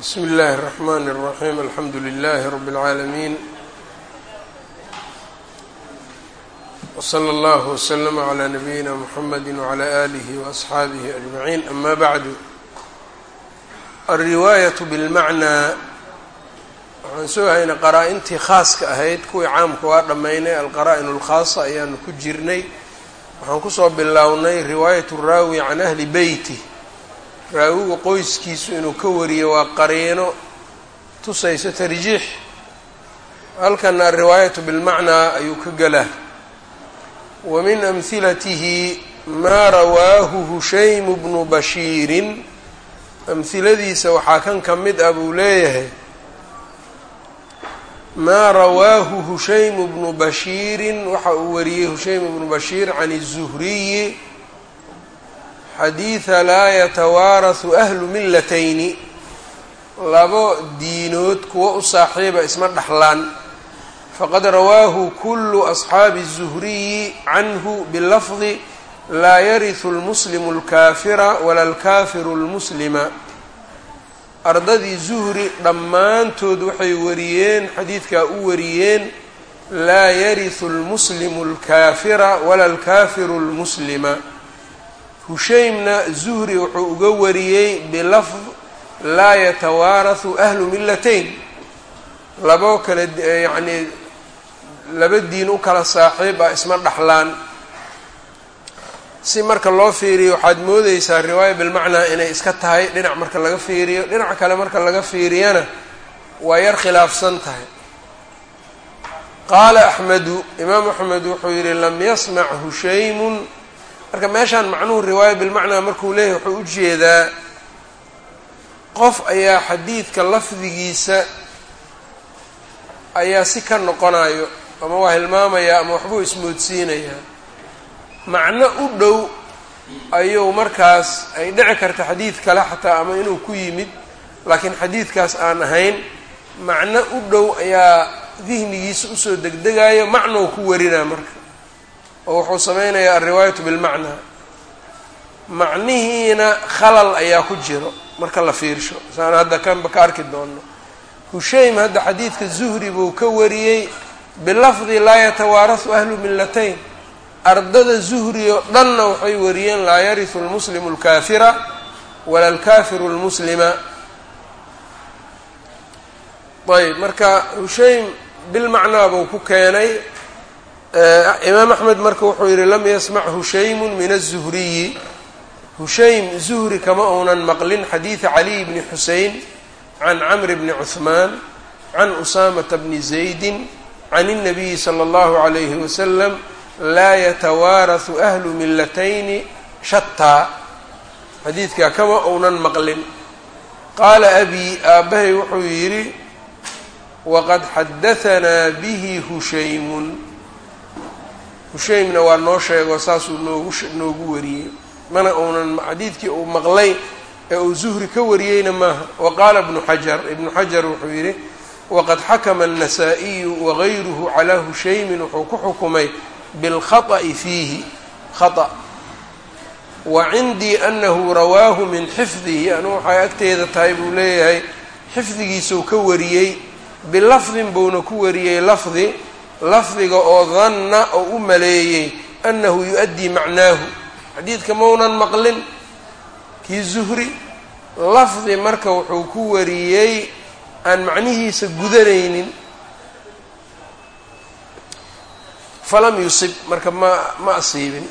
bsmi اllahi الرحmn الرaحيم alxamdu لlh رb العaalمين وslى اllه وsلم عlى نabيina mحamd وعlى آlih وأصxaabih أجمعين ama bعd الriwaayaة bاlmacnىa waxaan soo haynay qaraa-intii khaaska ahayd kuwii caamka waa dhammaynay alqaraa'in اlkhaasa ayaanu ku jirnay waxaan kusoo bilownay riwaayaة الraawi can ahli beyti raawiga qoyskiisu inuu ka wariyo waa qariino. Tusayso tarjiix halkana alriwaayatu bilmacnaa ayuu ka gelaa wa min amhilatihi maa rawaahu hushaymu bnu bashiirin. Amhiladiisa waxaa kan ka mid ah buu leeyahay. Maa rawaahu hushaymu bnu bashiirin. Waxa uu wariyey hushaymu bnu bashiir can الzuhriyi xadiida laa yatawaarahu ahlu millatayni labo diinood kuwo u saaxiiba isma dhexlaan faqad rawaahu kulu asxaabi الzuhriyi canhu bilafdi laa yarihu lmuslimu اlkaafira wala alkaafiru اlmuslima ardadii zuhri dhammaantood waxay wariyeen xadiidkaa u wariyeen laa yarihu اlmuslimu اlkaafira wala alkaafiru اlmuslima hushaymna zuhri wuxuu uga wariyey bilafd laa yatawaarahu ahlu millatayn labo kale yacnii laba diin u kala saaxiib ah isma dhexlaan si marka loo fiiriyo waxaad moodeysaa riwaaya bilmacnaa inay iska tahay dhinac marka laga fiiriyo dhinac kale marka laga fiiriyana waa yar khilaafsan tahay. Qaala axmedu imaam axmed wuxuu yihi lam yasmac hushaymun marka meeshaan macnuhu riwaaya bilmacnaa markuu leeyahay wuxuu u jeedaa qof ayaa xadiidka lafdigiisa ayaa si ka noqonayo ama waa hilmaamayaa ama waxbuu ismoodsiinayaa macno u dhow ayuu markaas ay dhici karta xadiid kale xataa ama inuu ku yimid laakiin xadiidkaas aan ahayn macno u dhow ayaa dihnigiisa u soo degdegayo macnou ku warinaa marka oo wuxuu sameynayaa alriwaayatu bilmacnaa. Macnihiina khalal ayaa ku jiro marka la fiirsho. Saan hadda kanba ka arki doono hushaym hadda xadiidka zuhri buu ka wariyey bilafdi laa yatawaarahu ahlu millatayn. Ardada zuhri oo dhanna waxay wariyeen laa yarihu lmuslimu lkaafira wala alkaafiru lmuslima ayb marka hushaym bilmacnaa buu ku keenay imaam axmed marka wuxuu yihi lam yasmac hushaymu min aلzuhriyi hushaym zuhri kama uunan maqlin xadiida caliy bni xusein can camr bni cuثmaan can usaamata bni zaydi can الnabiyi slى اllahu عalayhi wasalam laa yatawaarahu ahlu millatayni shataa xadiidkaa kama uunan maqlin qaala abi aabbahay wuxuu yidhi waqad xadahanaa bihi hushaymun hushaymna waa noo sheego saasuu noogu noogu wariyey mana uunan xadiidkii uu maqlay ee uu zuhri ka wariyeyna maaha wa qaala ibnu xajar ibnu xajar wuxuu yidhi waqad xakama الnasaa-iyu wagayruhu calaa hushaymin wuxuu ku xukumay bilkhaطأi fiihi khaطأ wa cindii anahu rawaahu min xifdihi anugu waxay agteeda tahay buu leeyahay xifdigiisuu ka wariyey bilafdin buuna ku wariyey lafdi lafdiga oo danna oo u maleeyey annahu yu-addii macnaahu. Xadiidka maunan maqlin. Kii zuhri lafdi marka wuxuu ku wariyey aan macnihiisa gudanaynin. Falam yusib marka ma ma asiibin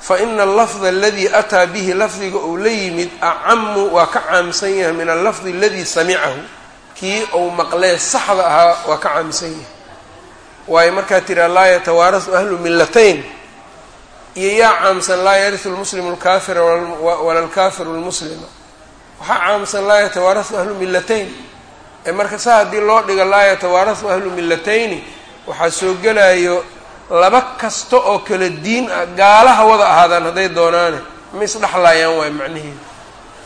fa ina allafda aladii ataa bihi lafdiga uu la yimid acamu waa ka caamsan yahay min allafdi aladii samicahu kii uu maqlee saxda ahaa waa ka caamsan yahay waayo markaa tiraa laa yatawaarahu ahlu millatayn. Iyo yaa caamsan laa yarihu lmuslimu lkaafira wala alkaafiru lmuslima waxaa caamsan laa yatawaarahu ahlu millatayn. Ee marka saa haddii loo dhigo laa yatawaarahu ahlu millatayni waxaa soo gelayo laba kasta oo kala diin ah gaalaha wada ahaadaan hadday doonaane. Ma isdhexlaayaan waayo macnaheeda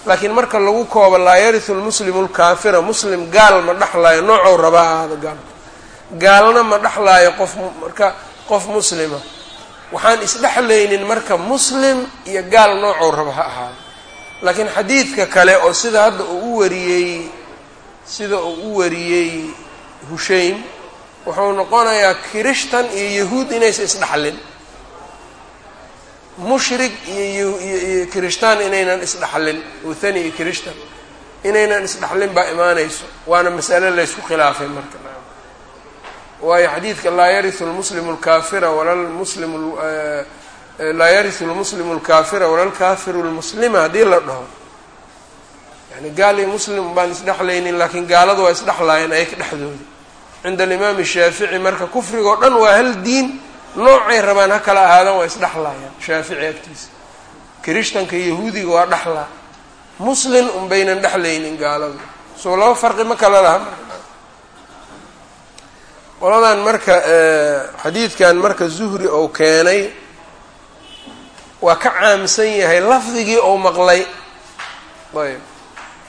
laakiin marka lagu koobo laa yarihu lmuslimu lkaafira muslim gaal ma dhexlaayo noocow rabaa ahaada gaal gaalna ma dhexlaayo qof marka qof muslima. Waxaan isdhexlaynin marka muslim iyo gaal noocou raba ha ahaado. Laakiin xadiidka kale oo sida hadda uu u wariyey sida uu u wariyey hushaym wuxuu noqonayaa kirishtan iyo yahuud inaysa isdhaxlin mushrig iyo kirishtaan inaynan isdhaxlin uthani iyo kirishtan inaynan isdhaxlin baa imaanayso waana masale laysku khilaafay marka waayo xadiidka laa yariu lmuslimu lkaafira wala muslim laa yariu lmuslimu lkaafira wala lkaafiru lmuslima haddii la dhaho. Yani gaal iyo muslim baan isdhexlaynin laakiin gaaladu waa isdhexlaayeen ayaka dhexdooda cinda alimaami shaafici marka kufriga oo dhan waa hal diin noocay rabaan ha kala ahaadaan waa isdhexlaayaan shaafici agtiisa. Kirishtanka yahuudiga waa dhexlaa. Muslin unbaynan dhexlaynin gaaladu. Soo laba farqi ma kala laha qoladan marka xadiidkan marka zuhri ou keenay waa ka caamsan yahay lafdigii ou maqlay. Ayb.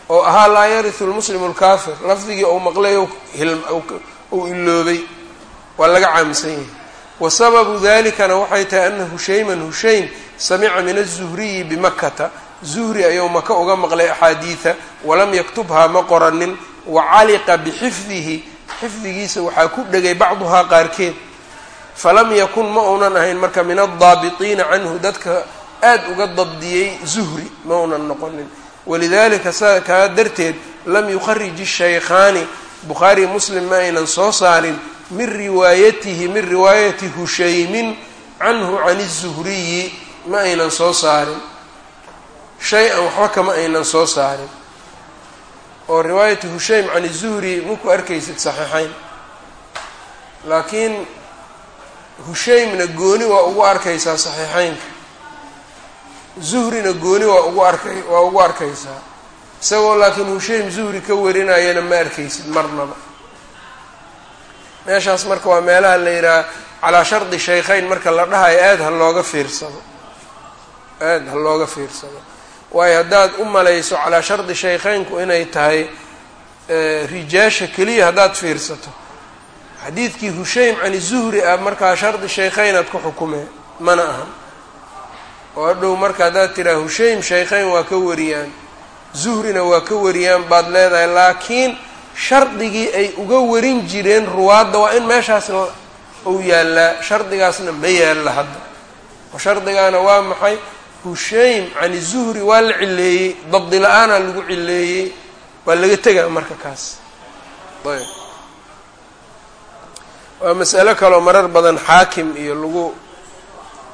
Oo ahaa laa yariu lmuslimu lkaafir lafdigii ou maqlay ou iloobay waa laga caamsan yahay. Wa dalikana waxay tahay ana hushayman hushaym samica min aلzuhriyi bimakata zuhri ayuu maka uga maqlay axaadiida walam yaktubhaa ma qoranin wacaliqa bixifdihi xifdigiisa waxaa ku dhegay bacduhaa qaarkeed. Falam yakun ma uunan ahayn marka min addaabitiina canhu dadka aad uga dabdiyey zuhri ma uunan noqonin. Walidalika sa kaa darteed lam yukharij shaykhaani bukhaari muslim ma aynan soo saarin min riwaayatihi min riwaayati hushaymin canhu can الzuhriyi ma aynan soo saarin. Shay-an waxba kama aynan soo saarin oo riwaayati hushaym can الzuhri maku arkaysid saxiixayn. Laakiin hushaymna gooni waa ugu arkaysaa saxiixeynka zuhrina gooni waa ugu arkay waa ugu arkaysaa. Isagoo laakiin hushaym zuhri ka warinayana ma arkaysid marnaba. Meeshaas marka waa meelaha la yidhaha calaa shardi shaykhayn marka la dhahayo aada ha looga fiirsado. Aada ha looga fiirsado waayo haddaad u malayso calaa shardi shaykhaynku inay tahay rijaasha keliya haddaad fiirsato. Xadiidkii hushaym cani zuhri ah markaa shardi shaykhayn aad ku xukumee mana ahan. Oo hadhow marka haddaad tiraa hushaym shaykhayn waa ka wariyaan. Zuhrina waa ka wariyaan baad leedahay laakiin shardigii ay uga warin jireen ruwaadda waa in meeshaas uu yaallaa shardigaasna ma yaalla hadda. Oo shardigaana waa maxay hushaym cani zuhri waa la cileeyey dabdi la'aanaa lagu cileeyey waa laga tegaa marka kaas. Ayb. Waa mas'alo kaloo marar badan xaakim iyo lagu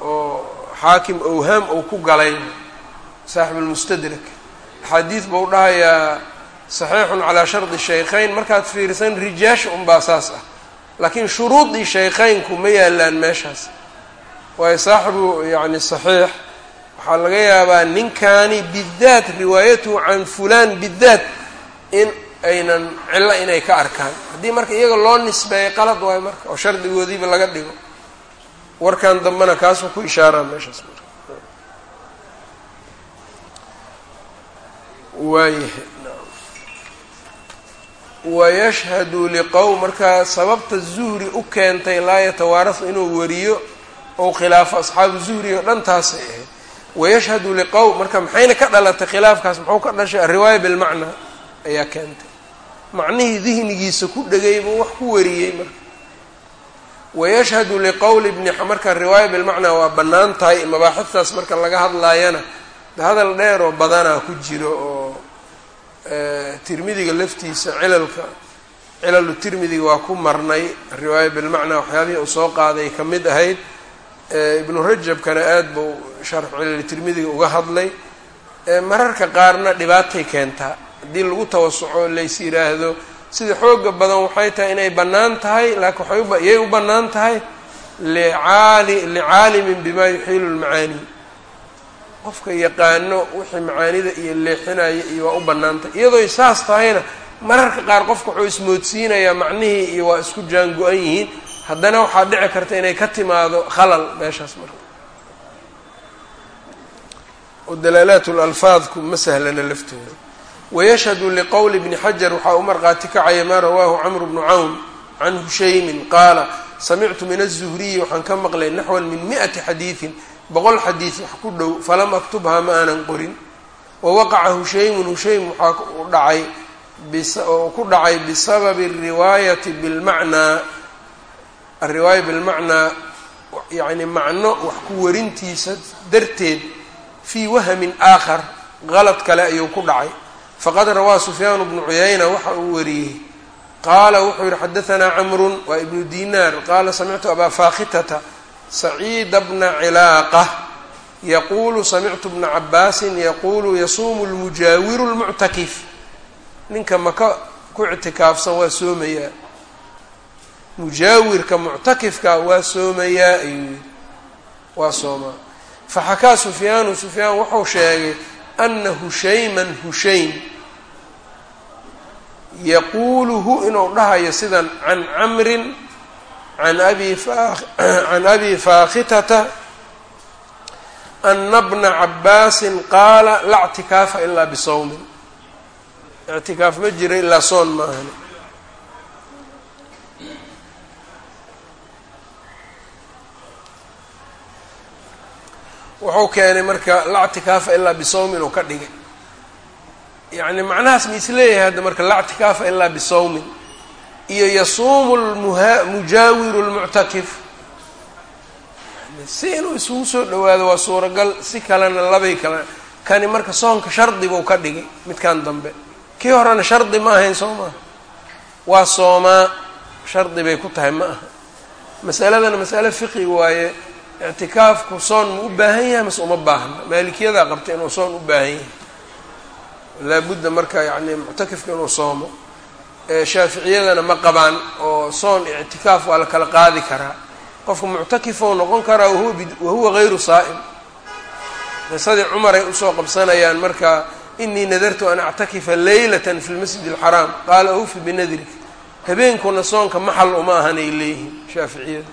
oo xaakim owhaam uu ku galay saaxibulmustadrak axaadiid buu dhahayaa saxiixun calaa shardi shaykhayn. Markaad fiirsan rijaasha unbaa saas ah. Laakiin shuruudii shaykhaynku ma yaalaan meeshaas. Waayo saaxibu yacni saxiix waxaa laga yaabaa ninkaani bidaat riwaayatuhu can fulaan bidaat in aynan cillo inay ka arkaan. Haddii marka iyaga loo nisbeeyo qalad waayo marka oo shardigoodiiba laga dhigo warkan dambena kaasuu ku ishaaraa meeshaas marka. Waayahay wayashhadu liqowm markaa sababta zuhri u keentay laa yatawaarasu inuu wariyo ou khilaafo asxaabu zuhri oo dhan taasay ahayd wayashhadu liqowm marka maxayna ka dhalatay khilaafkaas muxuu ka dhashay alriwaaya bilmacnaa ayaa keentay macnihii dihnigiisa ku dhegay buu wax ku wariyey marka wayashhadu liqowli bni marka riwaaya bilmacnaa waa bannaan tahay mabaaxiftaas marka laga hadlaayana hadal dheer oo badanaa ku jiro oo tirmidiga laftiisa cilalka cilalu tirmidiga waa ku marnay riwaaya bilmacnaa waxyaabihii uu soo qaaday ka mid ahayd ibnu rajabkana aada buu sharx cilali tirmidiga uga hadlay. Mararka qaarna dhibaatay keentaa haddii lagu tawasuco lays yidhaahdo sida xooga badan waxay tahay inay bannaan tahay laakiin waxay yay u bannaan tahay licaali licaalimin bima yuxiilu lmacaani qofka yaqaano wixii macaanida iyo leexinaya iyo waa u bannaantay iyadooy saas tahayna mararka qaar qofka wuxuu ismoodsiinayaa macnihii iyo waa isku jaango-an yihiin haddana waxaa dhici karta inay ka timaado khalal meeshaas marka. Oo dalaalaat lalfaadku ma sahlana laftooda. Wayashhadu liqowli bni xajar waxaa u marqaati kacaya maa rawaahu camru bnu cawn can hushaymin qaala samictu min aلzuhriyi waxaan ka maqlay naxwan min mi'ati xadiidin boqol xadiid wax ku dhow falam aktubhaa ma aanan qorin. Wawaqaca hushaymun hushaym waxaa dhacay ku dhacay bisababi ariwaayati bilmacnaa alriwaaya bilmacnaa yacni macno wax ku warintiisa darteed fii wahamin aakhar qalad kale ayuu ku dhacay faqad rawaa sufyaanu bnu cuyayna waxa uu wariyey qaala wuxuu yihi xadaanaa camrun waa ibnu dinaar qaala samictu abaa faakitata saciida bna cilaaqa yaquulu samictu bna cabaasin yaquulu yasuumu lmujaawiru lmuctakif ninka maka ku ictikaafsan waa soomayaa mujaawirka muctakifka waa soomayaa ayuu yihi waa soomaa. Faxakaa sufyaanu sufyaan wuxuu sheegay ana hushayman hushaym. Yaquuluhu inuu dhahayo sidan can camrin an abi can abi faakitata ana bna cabaasin qaala laa ctikaafa ilaa bisawmin ictikaaf ma jira ilaa soon maahan wuxuu keenay marka laa ctikaafa ilaa bisawmin uu ka dhigay. Yacni macnahaas ma is leeyahay hadda marka laa ctikaafa ilaa bisawmin iyo yasuumu lmuha mujaawiru lmuctakif si inuu isugu soo dhawaado waa suuragal si kalena labay kale. Kani marka soonka shardi buu ka dhigay midkan dambe. Kii horena shardi ma ahayn soo maaha waa soomaa shardi bay ku tahay ma aha. Masaladana masale fiqi waaye ictikaafku soon ma u baahan yahay mase uma baahna maalikiyadaa qabta inuu soon u baahan yahay. Laabudda marka yacni muctakifka inuu soomo. Shaaficiyadana ma qabaan oo soon ictikaaf waa la kala qaadi karaa. Qofka muctakifou noqon karaa wahuwa gayru saa'im. Qisadii cumaray u soo qabsanayaan marka inii nadartu an actakifa leylatan fi lmasjid alxaraam qaala awfi binadrik. Habeenkuna soonka maxal uma ahanay leeyihiin shaaficiyada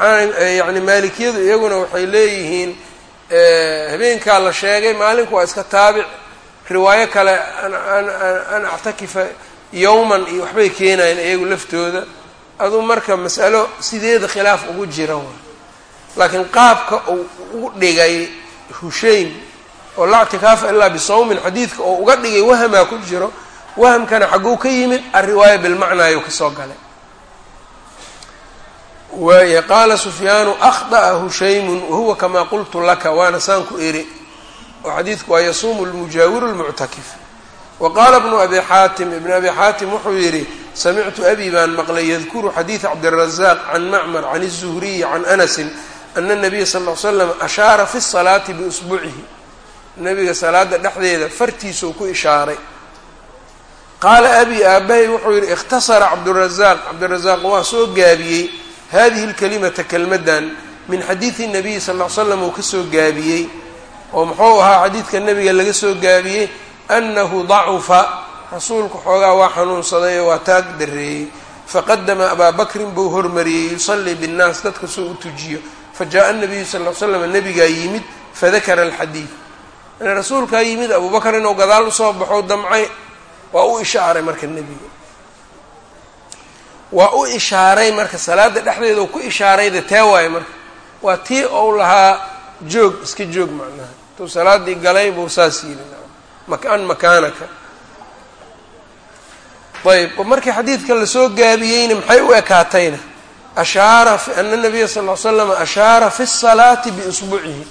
maxaa yani maalikiyadu iyaguna waxay leeyihiin habeenkaa la sheegay maalinku waa iska taabic. Riwaayo kale an actakifa yowman iyo waxbay keenayeen iyagu laftooda. Aduu marka mas'alo sideeda khilaaf ugu jira wa laakiin qaabka uu ugu dhigay hushaym oo laa ctikaafa ilaa bisawmin xadiidka oo uga dhigay wahamaa ku jiro wahamkana xagguu ka yimid alriwaaya bilmacnaa ayuu ka soo galay waaya qaala sufyaanu akhda'a hushaymun wahuwa kamaa qultu laka waana saan ku eri oo xadiidku waa yasuumu lmujaawiru lmuctakif. Wa qaala bnu abi xaatim ibn abi xaatim wuxuu yidhi samictu abi baan maqlay yadkuru xadiida cabdirazaaq can macmar can الzuhriyi can anasin ana nabiya sal l slam ashaara fi salaati biusbucihi. Nabiga salaada dhexdeeda fartiisuu ku ishaaray. Qaala abi aabahay wuxuu yidhi ikhtasara cabdurazaaq cabdirazaaq waa soo gaabiyey hadihi lkalimata kelmadan min xadiidi nabiyi sal l slam uu ka soo gaabiyey oo muxuu ahaa xadiidka nabiga laga soo gaabiyey anahu dacufa rasuulku xoogaa waa xanuunsaday oo waa taag dareeyey faqadama abaa bakrin buu hormariyey yusallii binnaas dadka soo u tujiyo fajaءa nabiyu sal l slam nabigaa yimid fadakara alxadiid rasuulkaa yimid abuu bakr inuu gadaal u soo baxo damcay waa u ishaaray marka nebiga waa u ishaaray marka salaada dhexdeeda u ku ishaarayda tee waaye marka. Waa tii ou lahaa joog iska joog macnaha. Intuu salaadii galay buu saas yiri makaan makaanaka. Ayb markii xadiidka la soo gaabiyeyna maxay u ekaatayna? Ashaara ana nabiya sal l slam ashaara fi الsalaati biusbucihi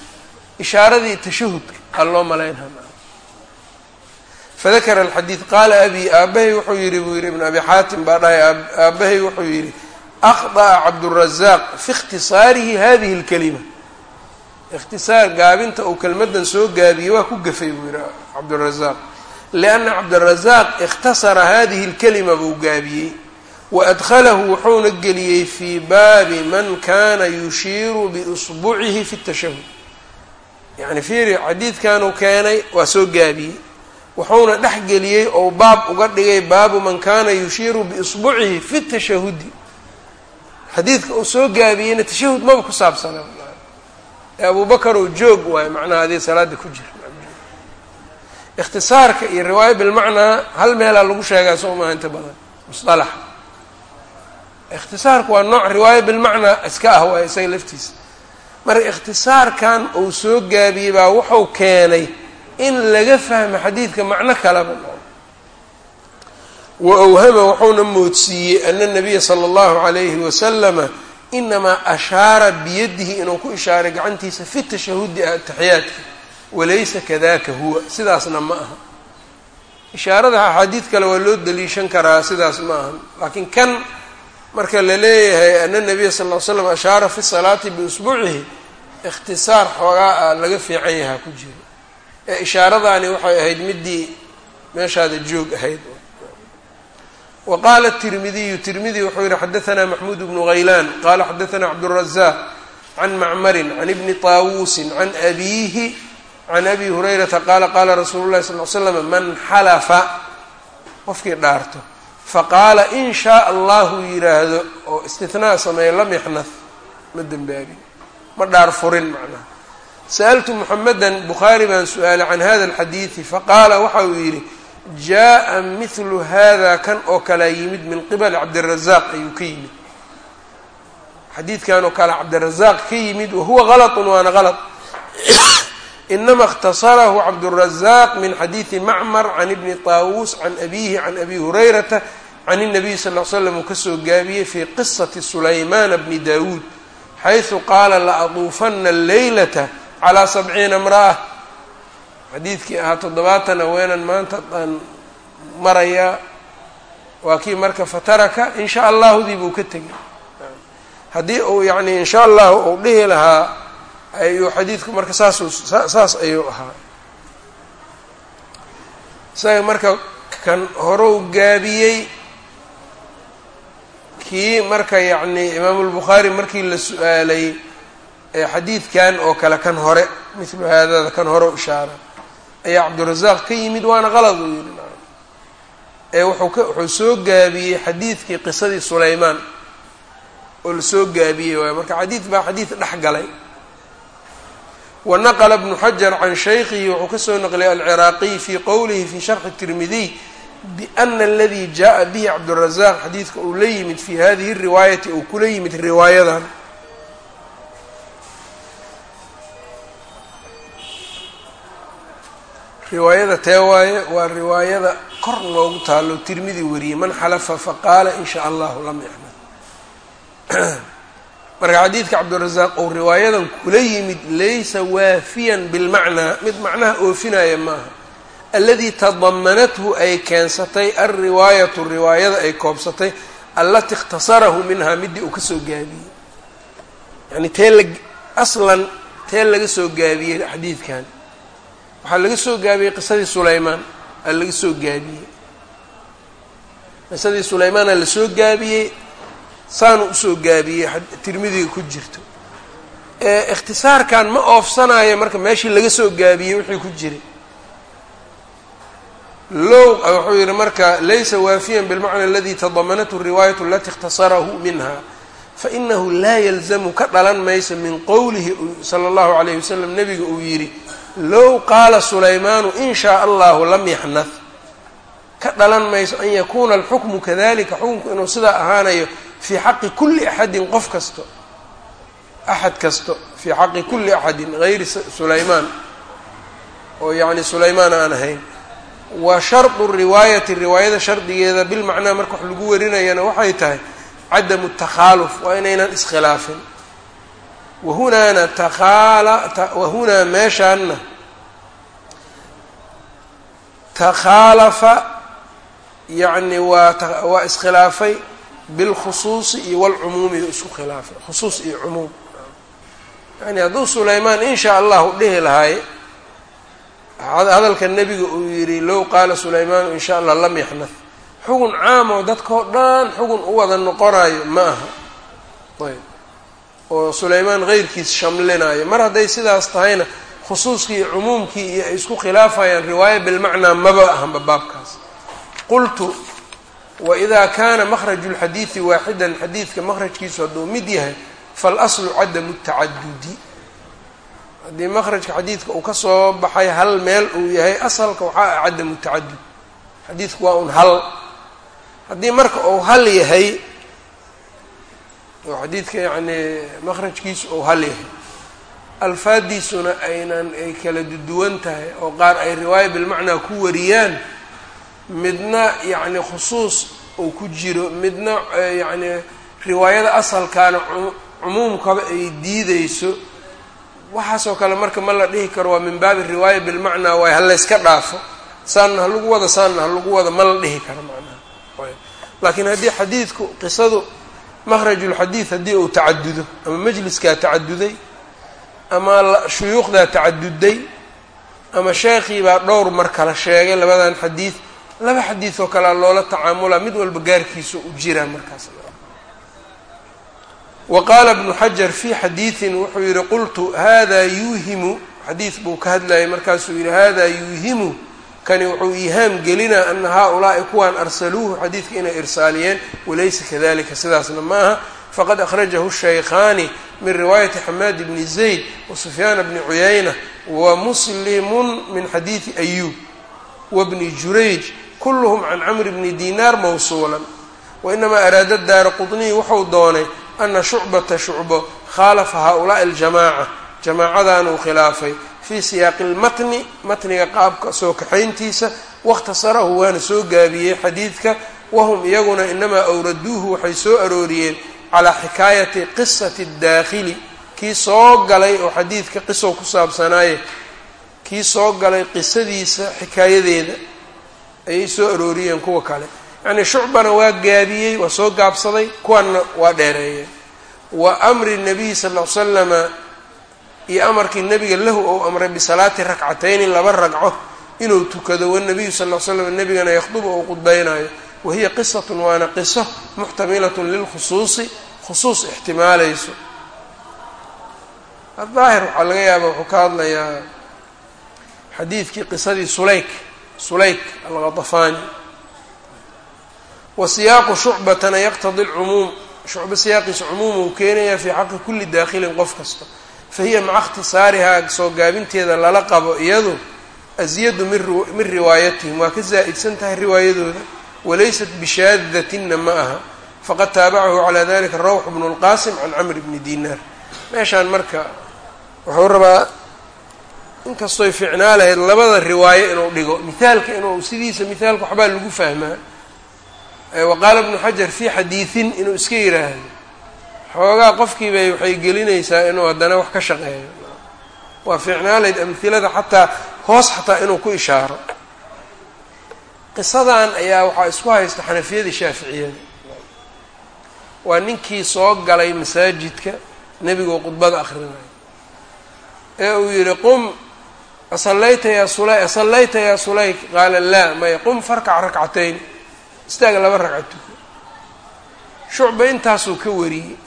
ishaaradii tashahudka aa loo malaynha fadakara alxadiid qaala abi aabahay wuxuu yihi buu yihi ibn abi xaatim baa dhahay aabahay wuxuu yihi akhطأa cabdالrazaaq fi اkhtisaarihi hadihi اlkalima ikhtisaar gaabinta uu kelmadan soo gaabiyey waa ku gafay buu yihi cabdالrazaaq lianna cabdالrazaaq ikhtasara hadihi اlkalima buu gaabiyey waadkhalahu wuxuuna geliyey fii baabi man kana yushiiru biusbucihi fi الtashahud yani fiiri xadiidkanuu keenay waa soo gaabiyey wuxuuna dhex geliyey ou baab uga dhigay baabu man kana yushiiru biisbucihi fi tashahudi. Xadiidka uu soo gaabiyeyna tashahud maba ku saabsana ee abubakar oo joog waayo macnaha adii salaada ku jira. Ikhtisaarka iyo riwaaya bilmacnaa hal meelaa lagu sheegaa soo maha inta badan. Musalaxa ikhtisaarku waa nooc riwaaya bilmacnaa iska ah waayo isaga laftiisa. Marka ikhtisaarkan uu soo gaabiyey baa wuxuu keenay in laga fahmo xadiidka macno kaleba. Wa awhama wuxuuna moodsiiyey ana nabiya sala allahu calayhi wasalama inamaa ashaara biyadihi inuu ku ishaaray gacantiisa fi tashahudi ataxiyaadka walaysa kadaka huwa sidaasna ma aha. Ishaarada axaadiid kale waa loo daliishan karaa sidaas ma aha. Laakiin kan marka la leeyahay ana nabiya sal ly slam ashaara fi salaati biusbuucihi ikhtisaar xoogaa a laga fiican yahaa ku jiro ee ishaaradaani waxay ahayd midii meeshaada joog ahayd. Wa qaala tirmidiyu tirmidi wuxuu yihi xadaanaa maxmuud bnu haylaan qaala xadaanaa cabdurazaaq can macmarin can ibni taawuusin can abiihi can abi hurayrata qaala qaala rasuulu llahi sal l slam man xalafa qofkii dhaarto faqaala in shaa allahu yiraahdo oo istinaa sameeya lam yaxnad ma dembaabin ma dhaar furin macnaha sa'altu muxamedan bukhaari baan su-aalay can hada alxadiidi faqaala waxa uu yidhi jaa mithlu hada kan oo kalea yimid min qibali cabdirazaaq ayuu ka yimid xadiidkan oo kale cabdirazaaq ka yimid wahuwa galatun waana galط inama اkhtasarahu cabdالrazaaq min xadiidi macmar can ibni طaawuus can abihi can abi hurayrata can الnabiy sal ll slam uu kasoo gaabiyey fi qisati sulaymana bni dawuud xayثu qaala laaduufana اleylata calىa sabciina imra'a xadiidkii ahaa toddobaatan haweenan maanta aan marayaa waa kii marka fataraka in sha allahudii buu ka tegay haddii uu yani in sha allahu uu dhihi lahaa ayuu xadiidku marka saasuu saas ayuu ahaa. Isaga marka kan horou gaabiyey kii marka yacni imaamulbukhaari markii la su'aalay xadiidkan oo kale kan hore milu haadada kan hore ishaara ayaa cabdirazaaq ka yimid waana qalad uu yihi wuxuu ka wuxuu soo gaabiyey xadiidkii qisadii sulaymaan. Oo la soo gaabiyey waay marka xadiid baa xadiid dhex galay. Wa naqla bnu xajar can shaykhihi wuxuu ka soo naqliyay alciraaqiy fii qowlihi fii sharxi tirmidiy biana aladii jaءa bihi cabdirazaaq xadiidka uu la yimid fii hadihi riwaayati uu kula yimid riwaayadan. Riwaayada tee waaye waa riwaayada kor noogu taalo tirmidi wariyey man xalafa faqaala in sha allahu lam yaxmad marka xadiidka cabdirazaaq ou riwaayadan kula yimid laysa waafiyan bilmacnaa mid macnaha oofinaya maaha. Aladii tadamanathu ay keensatay alriwaayatu riwaayada ay koobsatay allati ikhtasarahu minhaa midii uu ka soo gaabiyey yani tee la aslan tee laga soo gaabiyey xadiidkan waxaa laga soo gaabiyey qisadii sulaymaan aa laga soo gaabiyey. Qisadii sulaymaana la soo gaabiyey saanu u soo gaabiyey tirmidiga ku jirto. Ikhtisaarkan ma oofsanayo marka meeshii laga soo gaabiyey wixii ku jiray. Low wuxuu yihi marka laysa waafiyan bilmacna aladi tadamanathu riwaayatu alati ikhtasarahu minha fainahu laa yalzamu ka dhalan mayso min qowlihi sala allahu alayh wasalam nabiga uu yidhi low qaala sulaymaanu in shaa allahu lam yaxnad ka dhalan mayso an yakuuna alxukmu kadalika xukunku inuu sidaa ahaanayo fii xaqi kuli axadin qof kasto. Axad kasto fii xaqi kuli axadin gayri sulaymaan. Oo yacni sulaymaan aan ahayn. Wa shardu riwaayati riwaayada shardigeeda bilmacnaa marka wax lagu warinayana waxay tahay cadamu takhaaluf waa inaynan iskhilaafin wahunaana takhaala wahunaa meeshaanna takhaalafa yacni waa waa iskhilaafay bilkhusuusi iyo walcumuumi isku khilaafay. Khusuus iyo cumuum. Yani hadduu sulaymaan in shaa allahu dhihi lahay hadalka nebiga uu yidhi low qaala sulaymaanu in sha allah lam yaxnad xugun caam oo dadkao dhan xugun u wada noqonayo ma aha. Ayb oo sulaymaan keyrkiis shamlinayo mar hadday sidaas tahayna khusuuskii iyo cumuumkii iyo ay isku khilaafayaan riwaaya bilmacnaa maba ahanba baabkaas. Qultu waidaa kaana makhraju lxadiidi waaxidan xadiidka makhrajkiisu hadduu mid yahay falaslu cadamu tacadudi. Haddii makhrajka xadiidka uu ka soo baxay hal meel uu yahay asalka waxaa ah cadamu tacadud. Xadiidku waa un hal. Haddii marka uu hal yahay oo xadiidka yacni makhrajkiisu uu hal yahay. Alfaadiisuna aynan ay kala duwan tahay oo qaar ay riwaaya bilmacnaa ku wariyaan midna yacni khusuus uu ku jiro midna yacni riwaayada asalkaana cumuumkaba ay diideyso waxaasoo kale marka ma la dhihi karo waa min baabi riwaaya bilmacnaa waay ha layska dhaafo. Saanna ha lagu wada saanna ha lagu wada ma la dhihi karo macnaha. Laakiin haddii xadiidku qisadu makhrajulxadiid haddii uu tacadudo ama majliskaa tacaduday ama shuyuukhdaa tacaduday ama sheekhiibaa dhowr mar kala sheegay labadan xadiid laba xadiid oo kalea loola tacaamulaa mid walba gaarkiisa u jiraa markaas. Wa qaala ibnu xajar fii xadiidin wuxuu yihi qultu hada yuuhimu xadiid buu ka hadlayay markaasuu yihi hada yuuhimu kani wuxuu iihaam gelinaa ana haa-ulaa'i kuwaan arsaluuhu xadiidka inay irsaaliyeen walaysa kadalika sidaasna ma aha. Faqad akhrajahu shaykhaani min riwaayati xamaad bni zayd wa sufyaana bni cuyayna wa muslimun min xadiidi ayuub wabni jurayj kulluhum can camri bni dinaar mawsuulan. Wainamaa araada daara qudniy wuxuu doonay ana shucbata shucbo khaalafa haa-ulaa'i aljamaaca jamaacadanuu khilaafay fii siyaaqi lmatni matniga qaabka soo kaxayntiisa wakhtasarahu waana soo gaabiyey xadiidka wahum iyaguna inamaa awraduuhu waxay soo arooriyeen calaa xikaayati qisati daakhili kii soo galay oo xadiidka qisow ku saabsanaaye kii soo galay qisadiisa xikaayadeeda ayay soo arooriyeen kuwa kale. Yacnii shucbana waa gaabiyey waa soo gaabsaday kuwanna waa dheereeyeen. Wa amri nabiyi sal ly slama iyo amarkii nabiga lahu ou amray bisalaati rakcatayni laba ragco inuu tukado wanabiyu sal ll slam nabigana yakhdubu ou qudbaynayo wahiya qisatun waana qiso muxtamilatun lilkhusuusi khusuus ixtimaalayso. Adaahir waxaa laga yaaba wuxuu ka hadlayaa xadiidkii qisadii sulayk sulayk alghatafaani wa siyaaqu shucbatana yaqtadi lcumuum shucbo siyaaqiisa cumuum uu keenayaa fii xaqi kulli daakhilin qof kasta fahiya maca ikhtisaarihaa soo gaabinteeda lala qabo iyadu asyadu min riwaayatihim waa ka zaa'idsan tahay riwaayadooda. walaysat bishaadatinna ma aha faqad taabacahu calaa dalika rawx bnu lqaasim can camri bni dinaar meeshaan marka wuxuu rabaa inkastoy ficnaa lahayd labada riwaayo inuu dhigo mithaalka inuu sidiisa mithaalka waxbaa lagu fahmaa wa qaala ibnu xajar fii xadiidin inuu iska yiraahdo xoogaa qofkiibay waxay gelinaysaa inuu haddana wax ka shaqeeyo. Waa ficnaalayd amhilada xataa hoos xataa inuu ku ishaaro. Qisadan ayaa waxaa isku haysta xanafiyadii shaaficiyada waa ninkii soo galay masaajidka nebigoo khudbada akhrinayo ee uu yihi qum asallayta yaa sulay asallayta yaa sulayk. Qaala laa maya qum farkac rakcatayn istaaga laba ragca tuko. Shucba intaasuu ka wariyey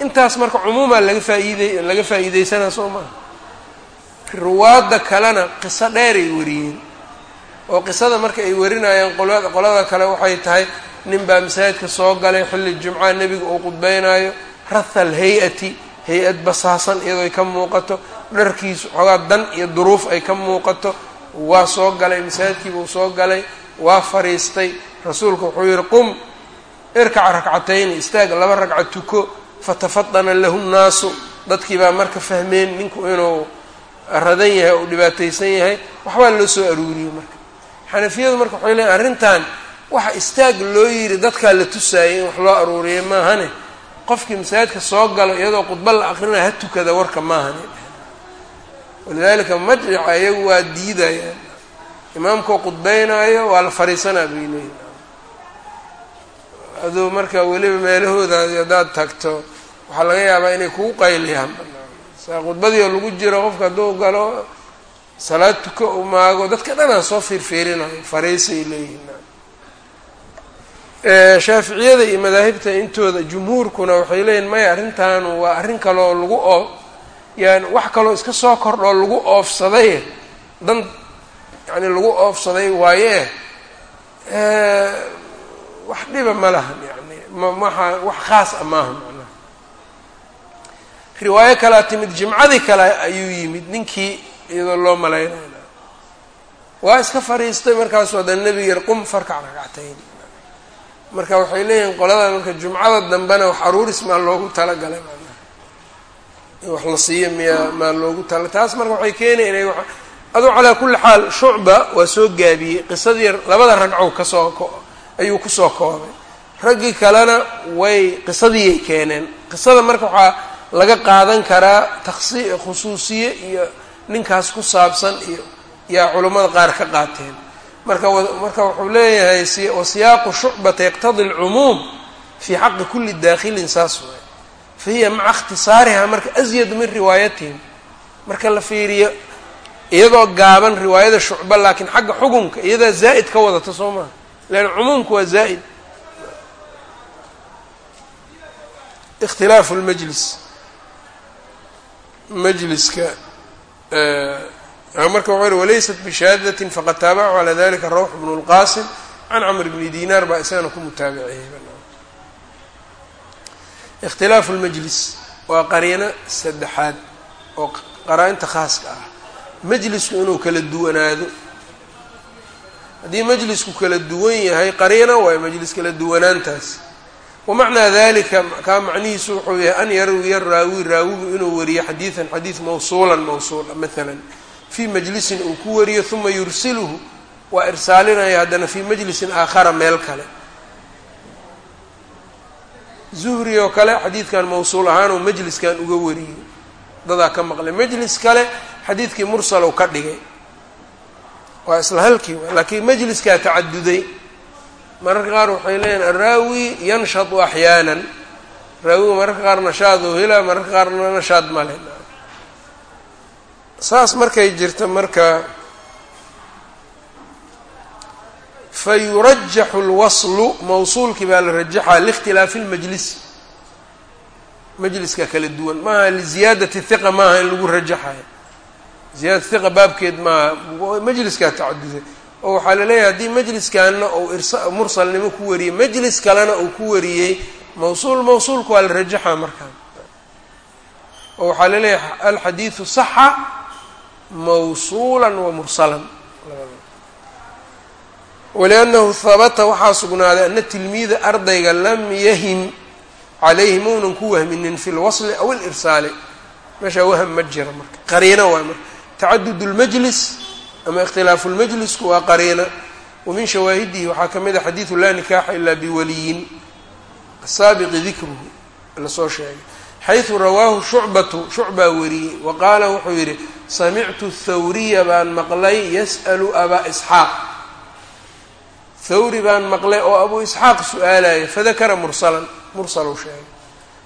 intaas marka cumuumaa laga faa'iiday laga faa'iideysanaa soo maha ruwaadda kalena qiso dheeray wariyeen. Oo qisada marka ay warinayaan qolada qolada kale waxay tahay nin baa masaajidka soo galay xilli jumca nebiga uu qudbeynaayo rathal hay'ati hay'ad basaasan iyadoo ay ka muuqato dharkiisu xoogaa dan iyo duruuf ay ka muuqato. Waa soo galay masaajidkiibuu soo galay waa fariistay. Rasuulku wuxuu yihi qum irkac rakcatayni istaag laba ragca tuko fatafadana lahu nnaasu dadkii baa marka fahmeen ninku inuu radan yahay oo dhibaataysan yahay waxbaa loo soo aruuriyey marka. Xanafiyadu marka waxay leeyiin arrintan waxa istaag loo yidhi dadkaa la tusaayay in wax loo aruuriyay maahane. Qofkii masaajidka soo galo iyadoo khudba la akrinaya ha tukada warka maahane. Walidaalika majlica iyagu waa diidayaan imaamkoo qudbeynaayo waa la fariisanaa bay leeyihiin aduu marka weliba meelahoodaadi haddaad tagto waxaa laga yaabaa inay kugu qayliyaan. Saa khudbadii oo lagu jiro qofka hadduu galo salaad tuko u maago dadka dhanaa soo fiirfiirinayo fariisay leeyihiin shaaficiyada iyo madaahibta intooda jumhuurkuna waxay leeyihiin maya arrintan waa arrin kaloo lagu oo yani wax kaloo iska soo kordhoo lagu oofsaday dan yani lagu oofsaday waaye. Wax dhiba ma lahan yani mmaha wax khaas a maaha macnaha riwaayo kalea timid jimcadii kale ayuu yimid. Ninkii iyadoo loo malaynayna waa iska fariistay markaasuu haddana nebiga yar qum farkac ragcatayn marka waxay leeyihiin qolada marka jumcada dambena wax aruuris maa loogu talagalay in wax la siiyo miyaa maa loogu tala taas marka waxay keenaya inay aduu calaa kulli xaal shucba waa soo gaabiyey. Qisadii labada ragcow ka soo ayuu ku soo koobay. Raggii kalena way qisadiiyay keeneen. Qisada marka waxaa laga qaadan karaa taksi khusuusiye iyo ninkaas ku saabsan iyo yaa culammada qaar ka qaateen. Marka marka wuxuu leeyahay wasiyaaqu shucbata yaqtadi alcumuum fii xaqi kuli daakhilin saas waay. Fa hiya maca ikhtisaariha marka asyadu min riwaayatihim marka la fiiriyo iyadoo gaaban riwaayada shucba laakiin xagga xukunka iyadaa zaa'id ka wadata soo maha leanna cumuumku waa zaa'id. Ikhtilaafu lmajlis majliska marka wuxuu yihi walaysat bishaadatin faqad taabacu calaa dalika rawx bnu lqaasim can camr bni dinaar baa isagana ku mutaabiciyey. Ikhtilaafu lmajlis waa qariino saddexaad oo qaraa-inta khaaska ah. Majlisku inuu kala duwanaado haddii majlisku kala duwan yahay qariina waayo majlis kala duwanaantaas wamacnaa dalika kaa macnihiisu wuxuu yahay an yarwiya raawi raawigu inuu wariyo xadiidan xadiid mawsuulan mawsuula maalan fii majlisin uu ku wariyo uma yursiluhu waa irsaalinaya haddana fii majlisin aakhara meel kale. Zuhri oo kale xadiidkan mawsuul ahaanuu majliskan uga wariyey dadaa ka maqlay. Majlis kale xadiidkii mursalow ka dhigay. Waa isla halkii laakiin majliskaa tacaduday mararka qaar waxay leeyihiin araawi yanshatu axyaanan. Raawiga mararka qaar nashaad oo helaa mararka qaarna nashaad male saas markay jirta marka fa yurajaxu lwaslu mawsuulkii baa la rajaxaa liikhtilaafi lmajlisi majliska kala duwan maaha liziyaadati hiqa maaha in lagu rajaxayo ziyaadat hiqa baabkeed maaha majliskaa tacaduday oo waxaa la leeyahay haddii majliskanna irsa mursalnimo ku wariyey majlis kalena uu ku wariyey mawsuul mawsuulka waa la rajaxaa markaan. Oo waxaa la leeyahay alxadiidu saxa mawsuula wa mursalan. Waliannahu habata waxaa sugnaaday ana tilmiida ardayga lam yahim calayhi maunan ku wahminin fi lwasli aw alirsaali meeshaa waham ma jira marka qariino waay marka. Tacadud lmajlis ama ikhtilaafu lmajlisku waa qariina wa min shawaahidihi waxaa ka mid a xadiidu laa nikaaxa ilaa biwaliyin. Asaabiqi dikruhu la soo sheegay. Xaysu rawaahu shucbatu shucbaa wariyey. Wa qaala wuxuu yidhi samictu thawriya baan maqlay yas'alu abaa isxaaq. Thawri baan maqlay oo abuu isxaaq su'aalaya fadakara mursalan mursaluu sheegay.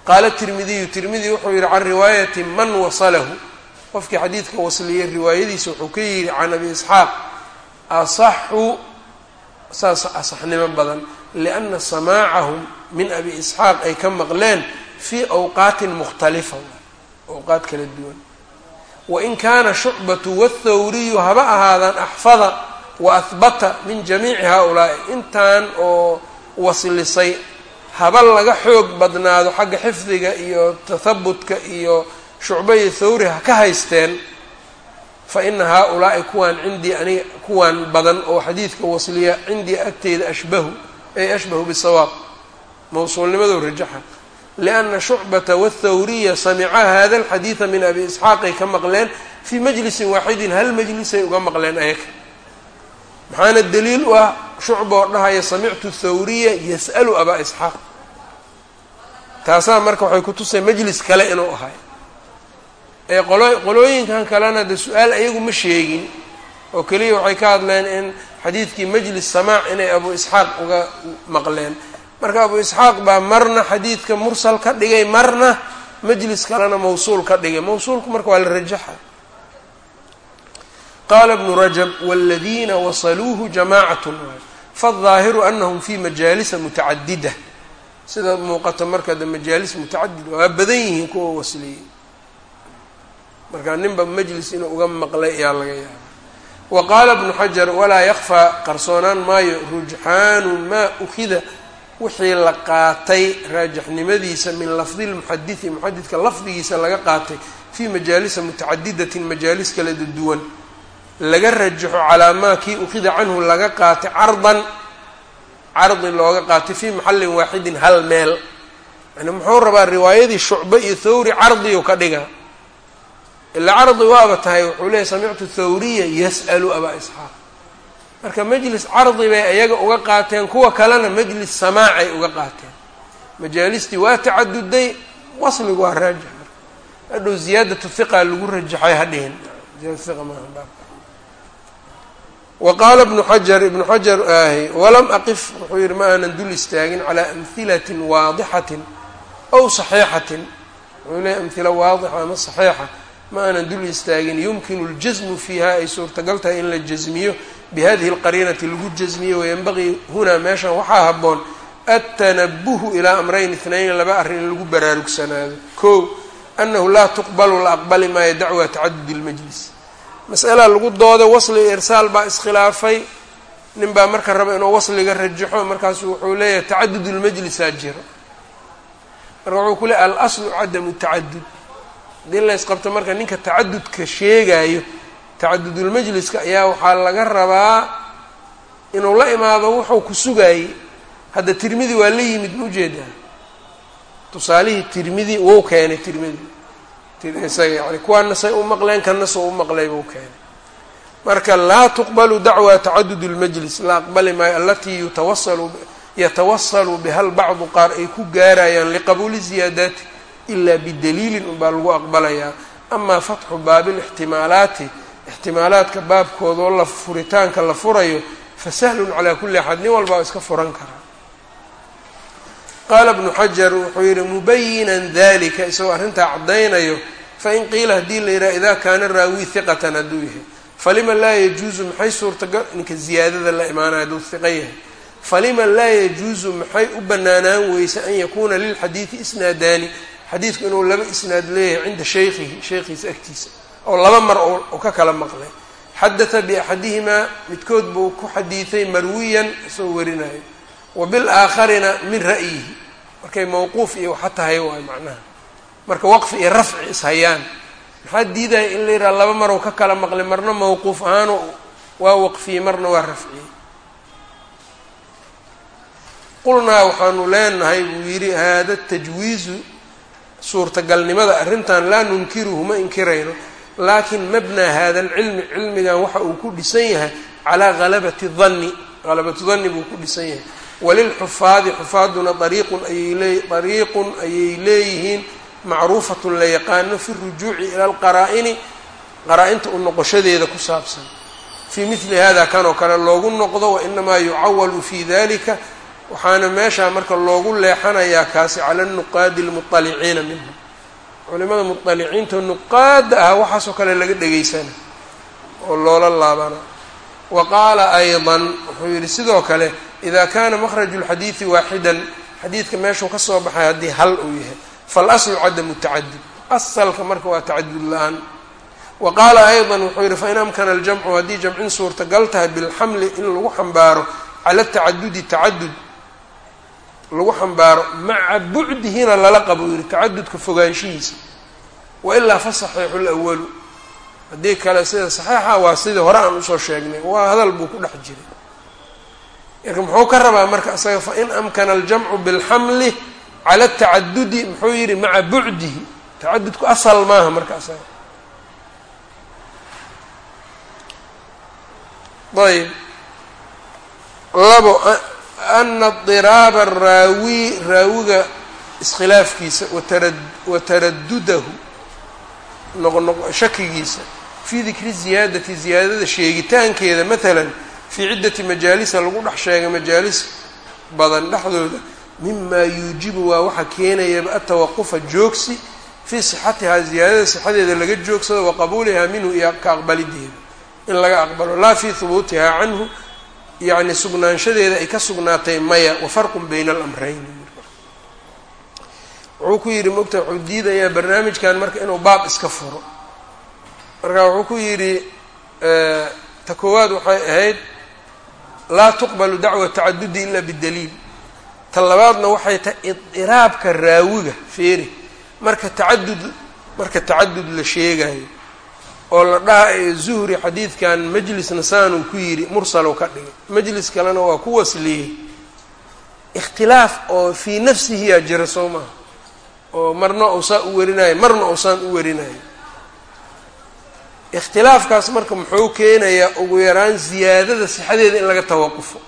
Qaala tirmidiyu tirmidi wuxuu yidhi can riwaayati man wasalahu qofkii xadiidka wasliyey riwaayadiisa wuxuu ka yidhi can abi isxaaq asaxu saas asaxnimo badan lianna samaacahum min abi isxaaq ay ka maqleen fii awqaatin mukhtalifa. Awqaad kala duwan. Wain kaana shucbatu wathawriyu haba ahaadaan axfada wa ahbata min jamiici haa-ulaa'i. Intan oo waslisay haba laga xoog badnaado xagga xifdiga iyo tathabutka iyo shucba iyo thawri ha ka haysteen fa ina haa-ulaa'i kuwaan cindii aniga kuwaan badan oo xadiidka wasliya cindii agteyda ashbahu ay ashbahu bisawaab. Mawsuulnimadou rajaxa lianna shucbata wathawriya samica hada alxadiida min abi isxaaqay ka maqleen fii majlisin waaxidin hal majlisay uga maqleen ayaga maxaana daliil u ah shucba oo dhahaya samictu thawriya yas'alu abaa isxaaq. Taasaa marka waxay ku tusay majlis kale inuu ahay qolooyinkan kalena de su-aal ayagu ma sheegin oo keliya waxay ka hadleen in xadiidkii majlis samaac inay abu isxaaq uga maqleen marka abu isxaaq baa marna xadiidka mursal ka dhigay marna majlis kalena mawsuul ka dhigay mawsuulku marka waa la rajaxa qaala bnu rajab wاladiina wasaluuhu jamaacatun faالظaahiru anahum fi majaalisa mutacadida sida muuqata marka de majaalis mutacadid waa badan yihiin kuwa wasliyey marka ninba majlis inuu uga maqlay ayaa laga yaaba wa qaala bnu xajar walaa yakfaa qarsoonaan maayo rujxaanu maa ukida wixii la qaatay raajixnimadiisa min lafdi lmuxadidi muxadidka lafdigiisa laga qaatay fii majaalisa mutacadidatin majaalis kala duwan. Laga rajaxo calaa maa kii ukida canhu laga qaatay cardan cardi looga qaatay fii maxallin waaxidin hal meel. Yani muxuu rabaa riwaayadii shucbe iyo thawri cardiyu ka dhiga ila cardi waaba tahay wuxuu leeyay samictu thawriya yas'alu abaa isxaaq. Marka majlis cardi bay iyaga uga qaateen kuwa kalena majlis samaacay uga qaateen. Majaalistii waa tacaduday wasligu waa raajix. Hadhow ziyaadatu hiqa lagu rajaxay hadhihin. Ziyadatu hiqa maaha wa qaala ibnu xajar ibnu xajar ahy walam aqif wuxuu yihi ma aanan dul istaagin calaa amhilatin waadixatin aw saxiixatin. Wuxuu leeyahy amhila waadixa ama saxiixa ma aanan dul istaagin yumkinu ljasmu fiiha ay suurtagal tahay in la jasmiyo bihadihi alqariinati lagu jasmiyo wayanbagii hunaa meeshan waxaa habboon. Atanabuhu ilaa amrayn itnayn laba arrin in lagu baraarugsanaado ko annahu laa tuqbalu la aqbali maayo dacwa tacadudi lmajlis mas'ala lagu dooday wasli irsaal baa iskhilaafay. Nin baa marka raba inuu wasliga rajaxo markaasu wuxuu leeyahay tacadud lmajlisaa jiro. Marka wuxuu ku leeay alaslu cadamu tacadud haddii la ysqabto marka ninka tacadudka sheegayo tacadudulmajliska ayaa waxaa laga rabaa inuu la imaado wuxuu ku sugaayey. Hadda tirmidi waa la yimid ma u jeedaa tusaalihii tirmidi wou keenay tirmidi isaga yani kuwaana say u maqleen kana soo u maqlay buu keenay. Marka laa tuqbalu dacwa tacadud اlmajlis la aqbali maayo alatii yutawasalu yatawasalu biha lbacdu qaar ay ku gaarayaan liqabuuli ziyaadaati ila bidaliilin unbaa lagu aqbalayaa amaa fatxu baabi lixtimaalaati ixtimaalaadka baabkoodoo la furitaanka la furayo fasahlun calaa kuli axad nin walbaa iska furan karaa qaala bnu xajar wuxuu yihi mubayinan dalika isagoo arrintaa caddaynayo fain qiila haddii la yidhaha idaa kaana raawi hiqatan hadduu yahay falima laa yajuusu maxay suurtagal ninka ziyaadada la imaanaya hadduu hiqa yahay falima laa yajuusu maxay u banaanaan weysa an yakuuna lilxadiidi isnaadaani xadiidku inuu laba isnaad leeyahay cinda shaykhihi shaykhiisa agtiisa oo laba mar oo ka kala maqlay. Xadata biaxadihimaa midkood buu ku xadiiday marwiyan isagoo warinayo wa bilaakharina min ra'yihi. Markay mawquuf iyo waxa tahay waay macnaha. Marka waqfi iyo rafci ishayaan maxaa diidaya in la yidhaha laba maroo ka kala maqlay? Marna mawquuf ahaano waa waqfiyey marna waa rafciyey qulnaa waxaanu leenahay buu yidhi haada tajwiizu suurtagalnimada arrintan laa nunkiruhu ma inkirayno laakin mabnaa hada alcilmi cilmigan waxa uu ku dhisan yahay calaa halabati danni halabatu danni buu ku dhisan yahay. Walilxufaadi xufaaduna ariiqun ayay lee ariiqun ayay leeyihiin macruufatun la yaqaano fi rujuuci ila alqaraa'ini qaraa-inta u noqoshadeeda ku saabsan. Fii mili hada kan oo kale loogu noqdo wainamaa yucawalu fi dalika waxaana meeshaa marka loogu leexanayaa kaasi cala nuqaadi lmuطaliciina minhum culimada muطaliciinta nuqaada ah waxaasoo kale laga dhegaysana oo loola laabana wa qaala ayضa wuxuu yihi sidoo kale ida kana makraju اlxadiidi waaxidan xadiidka meeshuu ka soo baxay haddii hal uu yahay faاlaslu cadamu tacadud asalka marka waa tacadud la-aan wa qaala ayضa wuxuu yihi fain amkana aljamcu haddii jamcin suurtagal tahay bilxamli in lagu xambaaro cala tacadudi tacadud lagu xambaaro maca bucdihina lala qabo yihi tacadudka fogaanshihiisa wailaa fa saxiixu lwalu haddii kale sida saxiixa waa sidii hore aan u soo sheegnay. Waa hadal buu ku dhex jiray. Marka muxuu ka rabaa marka isaga fain amkana aljamcu bilxamli cala tacadudi muxuu yihi maca bucdihi. Tacadudku asal maaha marka isaga ayb labo ana diraaba raawi raawiga iskhilaafkiisa watara wa taradudahu noqnoq shakigiisa fii dikri ziyaadati ziyaadada sheegitaankeeda maalan fii ciddati majaalisa lagu dhex sheegay majaalis badan dhexdooda mimaa yuujibu waa waxa keenayaba atawaqufa joogsi fii sixatihaa ziyaadada sixadeeda laga joogsado wa qabuulihaa minhu iyo ka aqbalideeda in laga aqbalo laa fii hubuutihaa canhu yacni sugnaanshadeeda ay ka sugnaatay maya wa farqun bayna alamrayn wuxuu ku yidhi mogta wuxuu diidayaa barnaamijkan marka inuu baab iska furo. Marka wuxuu ku yidhi ta koowaad waxay ahayd laa tuqbalu dacwa tacadudi ila bidaliil. Ta labaadna waxay tahay idiraabka raawiga feeri marka tacadud marka tacadud la sheegayo oo la dhaha zuhri xadiidkan majlisna saanuu ku yidhi mursalow ka dhigay. Majlis kalena waa ku wasliyey. Ikhtilaaf oo fii nafsihiyaa jira soo maha oo marna uusaan u warinayo marna uusaan u warinayo ikhtilaafkaas marka muxuu keenayaa ugu yaraan ziyaadada sixadeeda in laga tawaqufo.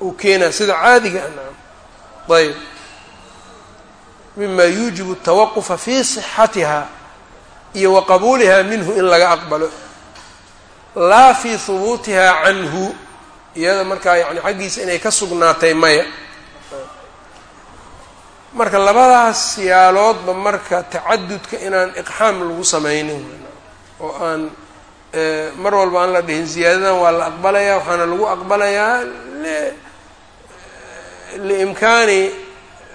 Uu keenaya sida caadiga anam ayb mima yuujibu tawaqufa fi sixatiha iyo wa qabuuliha minhu in laga aqbalo. Laa fi hubuutiha canhu iyada markaa yani xaggiisa inay ka sugnaatay maya. Marka labadaas siyaaloodba marka tacadudka inaan iqxaam lagu sameynin oo aan mar walba aan la dhihin ziyaadadan waa la aqbalayaa waxaana lagu aqbalayaa liimkaani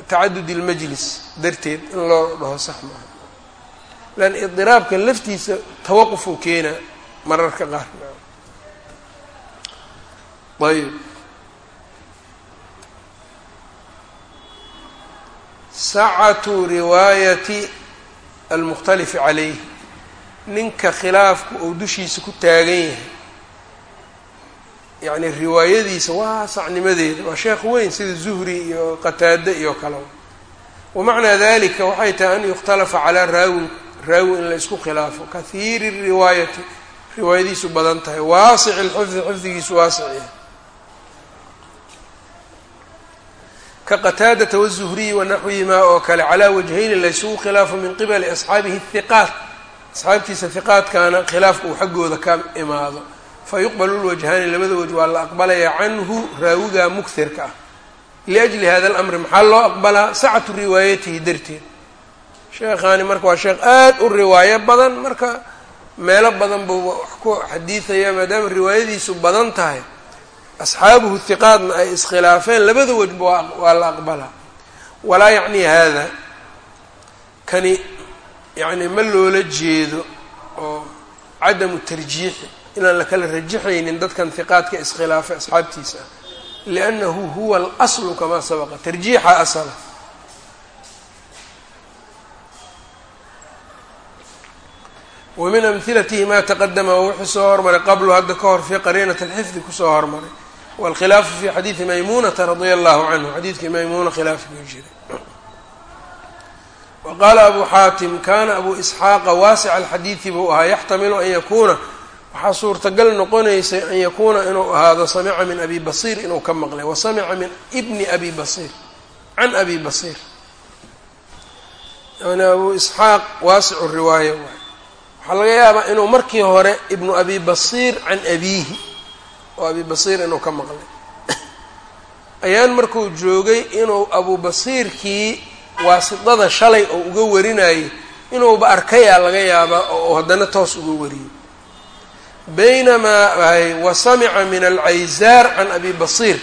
tacadud اlmajlis darteed in loo dhaho sax maaha lan idiraabka laftiisa tawaquf uu keenaa mararka qaar ayb sacatu riwaayati almukhtalifi calayh ninka khilaafku uu dushiisa ku taagan yahay yacni riwaayadiisa waa sacnimadeeda waa sheekh weyn sida zuhri iyo qataade iyo kale wamacnaa dalika waxay tahay an yukhtalafa calaa raawin raawi in la isku khilaafo. Kahiiri riwaayati riwaayadiisu badan tahay. Waasic lxifdi xifdigiisu waasic yahay ka qataadata wazuhriyi wanaxwihimaa oo kale calaa wajhayni laysugu khilaafo min qibali asxaabihi hiqaat asxaabtiisa hiqaadkaana khilaafka uu xaggooda ka imaado. Fayuqbalu lwajhaani labada waj waa la aqbalayaa canhu raawiga mugthirka ah. Liajli hada alamri maxaa loo aqbalaa? Sacatu riwaayatihi darteed sheekhaani marka waa sheekh aad u riwaayo badan. Marka meelo badan buu wax ku xadiidaya maadaama riwaayadiisu badan tahay. Asxaabuhu hiqaadna ay iskhilaafeen. Labada wejba waa la aqbalaa. Walaa yacni hada kani yacni ma loola jeedo oo cadamu tarjiixi inaan la kala rajixaynin dadkan hiqaadka iskhilaafay asxaabtiisa. Ah liannahu huwa alaslu kamaa sabaqa. Tarjiixa asala wa min amhilatihi ma taqadama wuxuu soo hormaray qablu hadda ka hor fii qariinati alxifdi ku soo hormaray. Wاlkhilaafu fi xadiidi maymunata radia allahu canhu xadiidkii maymuna khilaafiguu jiray. Wa qaala abu xaatim kana abu isxaaqa waasica alxadiidi buu ahaa yaxtamilu an yakuuna. Waxaa suurtagal noqonaysay an yakuuna inuu ahaado samica min abi basiir inuu ka maqlay. Wa samica min bni abi basiir can abi basiir. Yani abu isxaaq waasicu riwaaya waay waxaa laga yaabaa inuu markii hore ibnu abi basiir can abiihi oo abi basiir inuu ka maqlay. Ayaan markuu joogay inuu abu basiirkii waasidada shalay oo uga warinayay inuuba arkayaa laga yaabaa oo haddana toos uga wariyey baynamaa wa samica min alcayzaar can abi basiir.